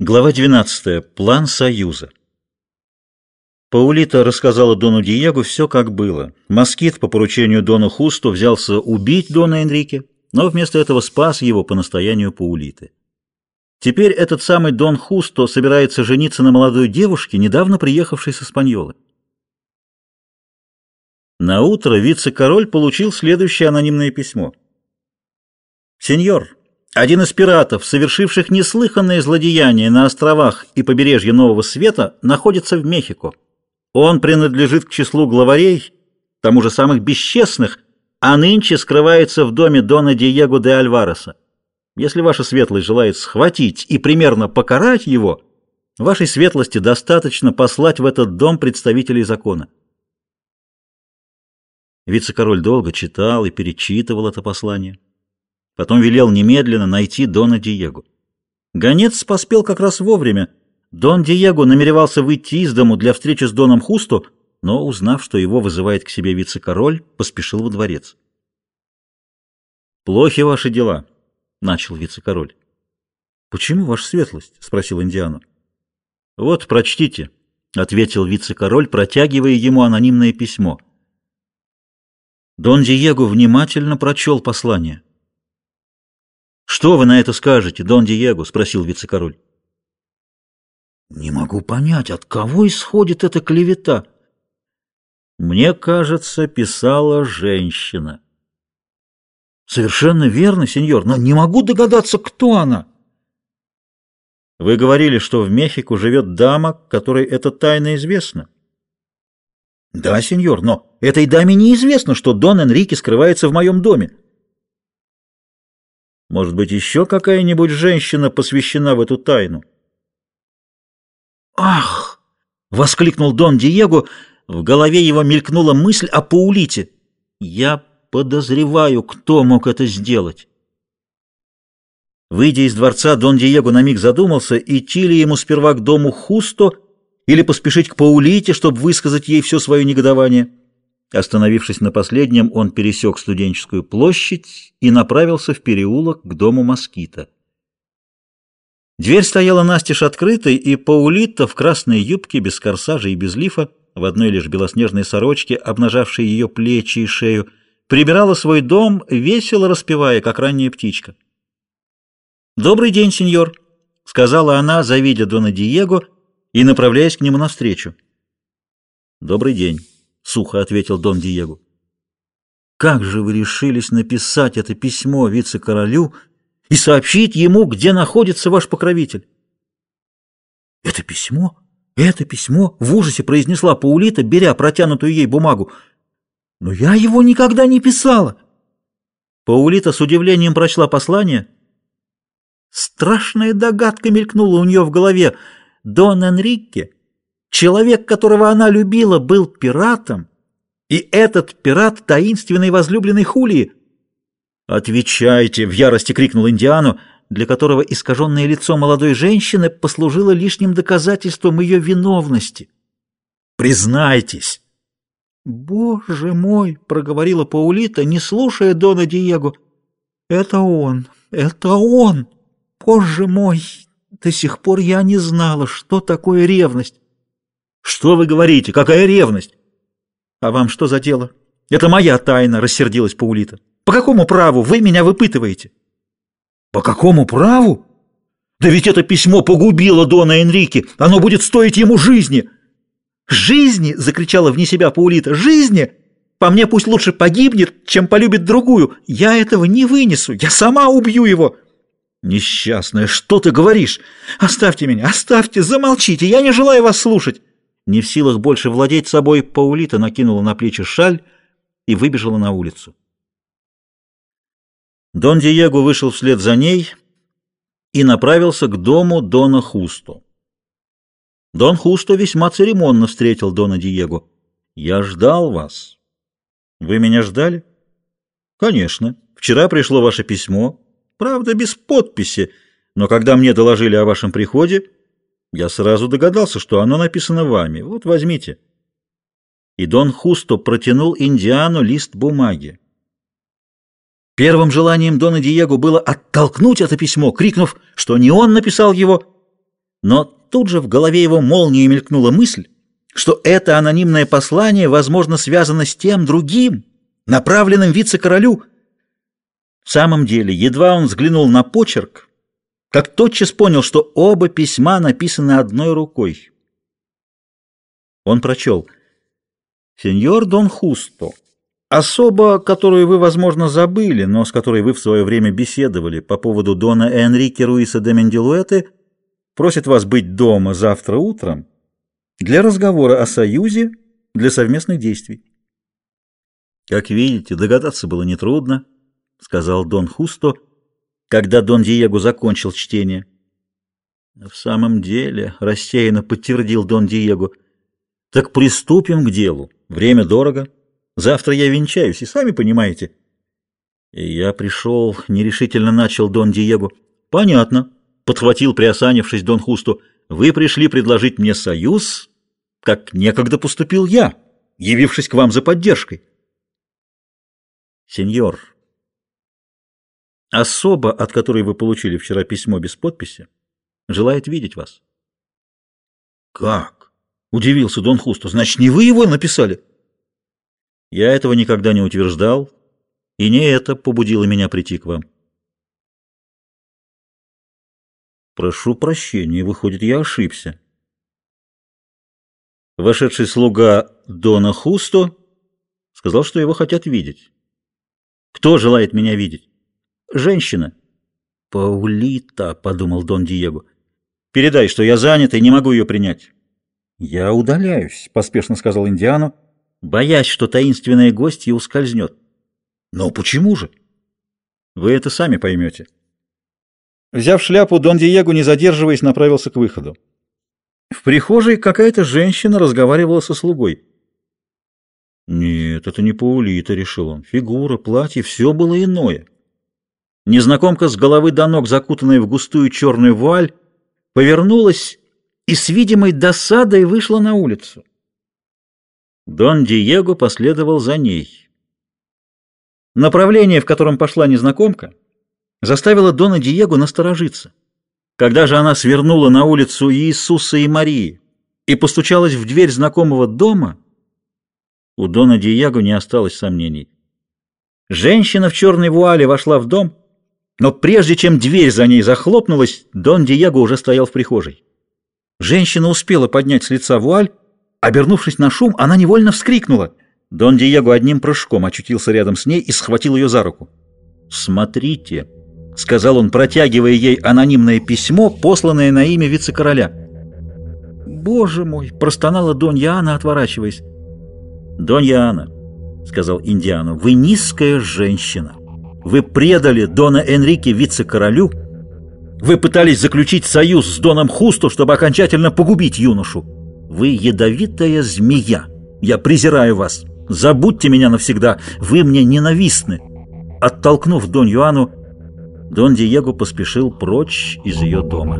Глава 12. План Союза. Паулита рассказала Дону Диего все, как было. Москит по поручению Дона Хусту взялся убить Дона Энрике, но вместо этого спас его по настоянию Паулиты. Теперь этот самый Дон Хусто собирается жениться на молодой девушке, недавно приехавшей с Испаньолы. На утро вице-король получил следующее анонимное письмо. «Сеньор, один из пиратов, совершивших неслыханное злодеяние на островах и побережье Нового Света, находится в Мехико. Он принадлежит к числу главарей, тому же самых бесчестных, а нынче скрывается в доме Дона Диего де Альвареса. Если ваша светлость желает схватить и примерно покарать его, вашей светлости достаточно послать в этот дом представителей закона. Вице-король долго читал и перечитывал это послание. Потом велел немедленно найти Дона Диего. Гонец поспел как раз вовремя. Дон Диего намеревался выйти из дому для встречи с Доном Хусто, но, узнав, что его вызывает к себе вице-король, поспешил во дворец. «Плохи ваши дела», — начал вице-король. «Почему, ваша светлость?» — спросил Индиану. «Вот, прочтите», — ответил вице-король, протягивая ему анонимное письмо. Дон Диего внимательно прочел послание. «Что вы на это скажете, Дон Диего?» — спросил вице-король. «Не могу понять, от кого исходит эта клевета?» «Мне кажется, писала женщина». «Совершенно верно, сеньор, но не могу догадаться, кто она». «Вы говорили, что в Мехико живет дама, которой это тайна известна». «Да, сеньор, но этой даме неизвестно, что Дон Энрике скрывается в моем доме». Может быть, еще какая-нибудь женщина посвящена в эту тайну? «Ах!» — воскликнул Дон Диего. В голове его мелькнула мысль о Паулите. «Я подозреваю, кто мог это сделать». Выйдя из дворца, Дон Диего на миг задумался, идти ли ему сперва к дому Хусто или поспешить к Паулите, чтобы высказать ей все свое негодование. Остановившись на последнем, он пересек студенческую площадь и направился в переулок к дому москита. Дверь стояла настежь открытой, и Паулита в красной юбке, без корсажа и без лифа, в одной лишь белоснежной сорочке, обнажавшей ее плечи и шею, прибирала свой дом, весело распевая, как ранняя птичка. «Добрый день, сеньор», — сказала она, завидя Дона Диего и направляясь к нему навстречу. «Добрый день». — сухо ответил Дон Диего. «Как же вы решились написать это письмо вице-королю и сообщить ему, где находится ваш покровитель?» «Это письмо? Это письмо?» — в ужасе произнесла Паулита, беря протянутую ей бумагу. «Но я его никогда не писала!» Паулита с удивлением прочла послание. Страшная догадка мелькнула у нее в голове. Дон Энрике Человек, которого она любила, был пиратом, и этот пират — таинственный возлюбленный Хулии. «Отвечайте!» — в ярости крикнул Индиану, для которого искаженное лицо молодой женщины послужило лишним доказательством ее виновности. «Признайтесь!» «Боже мой!» — проговорила Паулита, не слушая Дона Диего. «Это он! Это он! Боже мой! До сих пор я не знала, что такое ревность. «Что вы говорите? Какая ревность?» «А вам что за дело?» «Это моя тайна», — рассердилась Паулита. «По какому праву вы меня выпытываете?» «По какому праву? Да ведь это письмо погубило Дона Энрике! Оно будет стоить ему жизни!» «Жизни!» — закричала вне себя Паулита. «Жизни! По мне пусть лучше погибнет, чем полюбит другую. Я этого не вынесу, я сама убью его!» «Несчастная, что ты говоришь? Оставьте меня, оставьте, замолчите, я не желаю вас слушать!» Не в силах больше владеть собой, Паулита накинула на плечи шаль и выбежала на улицу. Дон Диего вышел вслед за ней и направился к дому Дона Хусто. Дон Хусто весьма церемонно встретил Дона Диего. «Я ждал вас». «Вы меня ждали?» «Конечно. Вчера пришло ваше письмо. Правда, без подписи, но когда мне доложили о вашем приходе, я сразу догадался, что оно написано вами. Вот возьмите. И Дон Хусто протянул Индиану лист бумаги. Первым желанием Дона Диего было оттолкнуть это письмо, крикнув, что не он написал его. Но тут же в голове его молнией мелькнула мысль, что это анонимное послание, возможно, связано с тем другим, направленным вице-королю. В самом деле, едва он взглянул на почерк, как тотчас понял, что оба письма написаны одной рукой. Он прочел «Сеньор Дон Хусто, особа, которую вы, возможно, забыли, но с которой вы в свое время беседовали по поводу Дона Энрике Руиса де Менделуэте, просит вас быть дома завтра утром для разговора о союзе для совместных действий». «Как видите, догадаться было нетрудно», — сказал Дон Хусто, когда Дон Диего закончил чтение. «В самом деле», — рассеянно подтвердил Дон Диего, — «так приступим к делу. Время дорого. Завтра я венчаюсь, и сами понимаете». И я пришел, нерешительно начал Дон Диего. «Понятно», — подхватил, приосанившись Дон Хусто, — «вы пришли предложить мне союз, как некогда поступил я, явившись к вам за поддержкой». Сеньор, особа, от которой вы получили вчера письмо без подписи, желает видеть вас. Как? Удивился Дон Хусто. Значит, не вы его написали? Я этого никогда не утверждал, и не это побудило меня прийти к вам. Прошу прощения, выходит, я ошибся. Вошедший слуга Дона Хусто сказал, что его хотят видеть. Кто желает меня видеть? Женщина. Паулита, подумал Дон Диего. Передай, что я занят и не могу ее принять. Я удаляюсь, поспешно сказал Индиану, боясь, что таинственная гостья ускользнет. Но почему же? Вы это сами поймете. Взяв шляпу, Дон Диего, не задерживаясь, направился к выходу. В прихожей какая-то женщина разговаривала со слугой. Нет, это не Паулита, решил он. Фигура, платье, все было иное. Незнакомка с головы до ног, закутанная в густую черную вуаль, повернулась и с видимой досадой вышла на улицу. Дон Диего последовал за ней. Направление, в котором пошла незнакомка, заставило Дона Диего насторожиться. Когда же она свернула на улицу Иисуса и Марии и постучалась в дверь знакомого дома, у Дона Диего не осталось сомнений. Женщина в черной вуале вошла в дом, но прежде чем дверь за ней захлопнулась, Дон Диего уже стоял в прихожей. Женщина успела поднять с лица вуаль, обернувшись на шум, она невольно вскрикнула. Дон Диего одним прыжком очутился рядом с ней и схватил ее за руку. «Смотрите», — сказал он, протягивая ей анонимное письмо, посланное на имя вице-короля. «Боже мой!» — простонала Донья Анна, отворачиваясь. «Донья Анна», — сказал Индиану, — «вы низкая женщина. Вы предали Дона Энрике вице-королю. Вы пытались заключить союз с Доном Хусту, чтобы окончательно погубить юношу. Вы ядовитая змея. Я презираю вас. Забудьте меня навсегда. Вы мне ненавистны». Оттолкнув Дон Юану, Дон Диего поспешил прочь из ее дома.